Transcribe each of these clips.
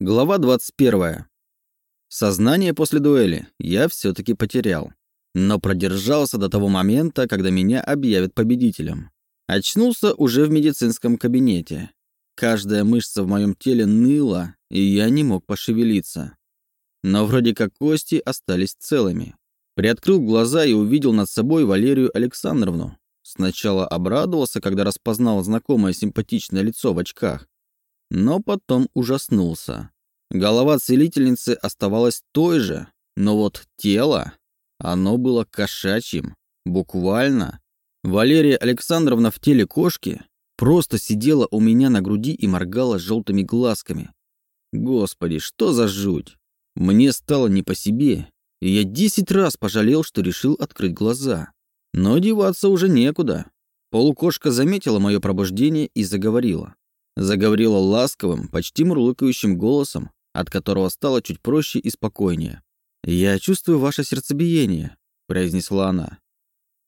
Глава 21. Сознание после дуэли я все-таки потерял, но продержался до того момента, когда меня объявят победителем. Очнулся уже в медицинском кабинете. Каждая мышца в моем теле ныла, и я не мог пошевелиться. Но вроде как кости остались целыми. Приоткрыл глаза и увидел над собой Валерию Александровну. Сначала обрадовался, когда распознал знакомое симпатичное лицо в очках но потом ужаснулся. Голова целительницы оставалась той же, но вот тело, оно было кошачьим, буквально. Валерия Александровна в теле кошки просто сидела у меня на груди и моргала желтыми глазками. Господи, что за жуть! Мне стало не по себе, и я десять раз пожалел, что решил открыть глаза. Но деваться уже некуда. Полукошка заметила мое пробуждение и заговорила. Заговорила ласковым, почти мурлыкающим голосом, от которого стало чуть проще и спокойнее. «Я чувствую ваше сердцебиение», — произнесла она.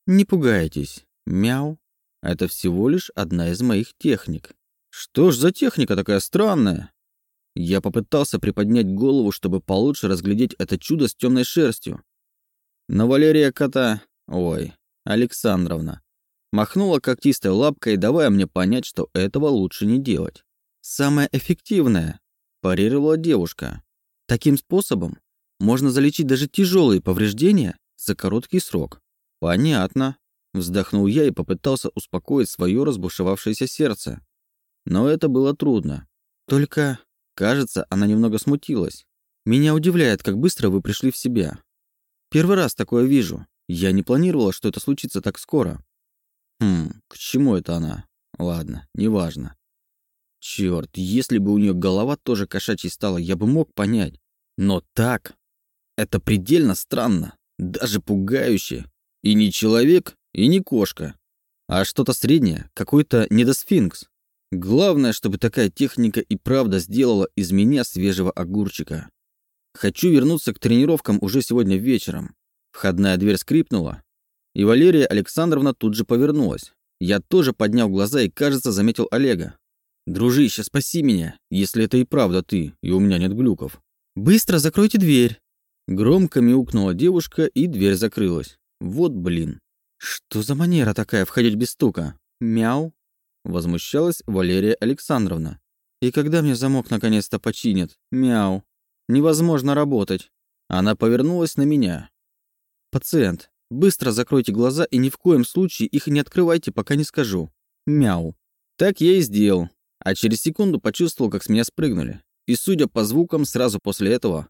«Не пугайтесь. Мяу. Это всего лишь одна из моих техник». «Что ж за техника такая странная?» Я попытался приподнять голову, чтобы получше разглядеть это чудо с темной шерстью. Но Валерия кота... Ой, Александровна Махнула когтистой лапкой, давая мне понять, что этого лучше не делать. «Самое эффективное», – парировала девушка. «Таким способом можно залечить даже тяжелые повреждения за короткий срок». «Понятно», – вздохнул я и попытался успокоить свое разбушевавшееся сердце. Но это было трудно. Только, кажется, она немного смутилась. «Меня удивляет, как быстро вы пришли в себя. Первый раз такое вижу. Я не планировала, что это случится так скоро. Хм, к чему это она? Ладно, неважно. Черт, если бы у нее голова тоже кошачьей стала, я бы мог понять. Но так... Это предельно странно, даже пугающе. И не человек, и не кошка, а что-то среднее, какой-то недосфинкс. Главное, чтобы такая техника и правда сделала из меня свежего огурчика. Хочу вернуться к тренировкам уже сегодня вечером. Входная дверь скрипнула, и Валерия Александровна тут же повернулась. Я тоже поднял глаза и, кажется, заметил Олега. «Дружище, спаси меня, если это и правда ты, и у меня нет глюков». «Быстро закройте дверь!» Громко мяукнула девушка, и дверь закрылась. Вот блин. «Что за манера такая входить без стука? Мяу!» Возмущалась Валерия Александровна. «И когда мне замок наконец-то починят? Мяу! Невозможно работать!» Она повернулась на меня. «Пациент, Быстро закройте глаза и ни в коем случае их не открывайте, пока не скажу. Мяу. Так я и сделал. А через секунду почувствовал, как с меня спрыгнули. И судя по звукам, сразу после этого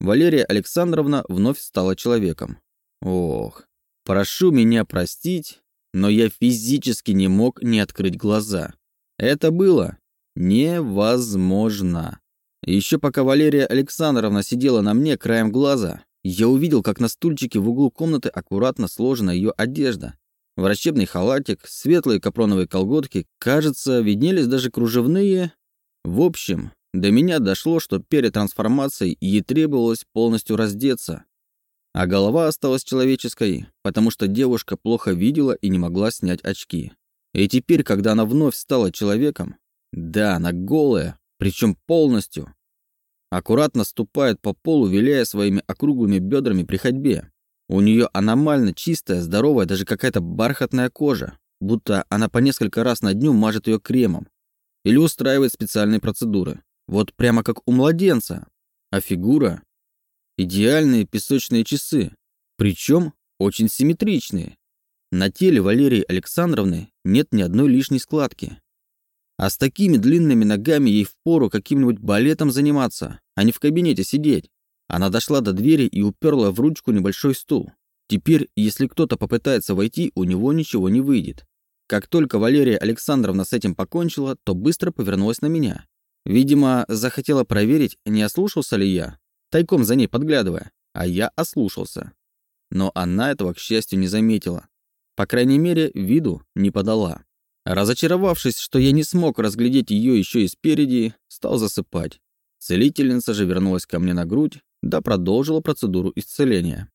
Валерия Александровна вновь стала человеком. Ох, прошу меня простить, но я физически не мог не открыть глаза. Это было невозможно. Еще пока Валерия Александровна сидела на мне краем глаза, я увидел, как на стульчике в углу комнаты аккуратно сложена ее одежда. Врачебный халатик, светлые капроновые колготки, кажется, виднелись даже кружевные. В общем, до меня дошло, что перед трансформацией ей требовалось полностью раздеться. А голова осталась человеческой, потому что девушка плохо видела и не могла снять очки. И теперь, когда она вновь стала человеком, да, она голая, причем полностью, Аккуратно ступает по полу, виляя своими округлыми бедрами при ходьбе. У нее аномально чистая, здоровая, даже какая-то бархатная кожа, будто она по несколько раз на дню мажет ее кремом. Или устраивает специальные процедуры. Вот прямо как у младенца. А фигура? Идеальные песочные часы. Причем очень симметричные. На теле Валерии Александровны нет ни одной лишней складки. А с такими длинными ногами ей впору каким-нибудь балетом заниматься, а не в кабинете сидеть. Она дошла до двери и уперла в ручку небольшой стул. Теперь, если кто-то попытается войти, у него ничего не выйдет. Как только Валерия Александровна с этим покончила, то быстро повернулась на меня. Видимо, захотела проверить, не ослушался ли я, тайком за ней подглядывая, а я ослушался. Но она этого, к счастью, не заметила. По крайней мере, виду не подала. Разочаровавшись, что я не смог разглядеть ее еще и спереди, стал засыпать. Целительница же вернулась ко мне на грудь, да продолжила процедуру исцеления.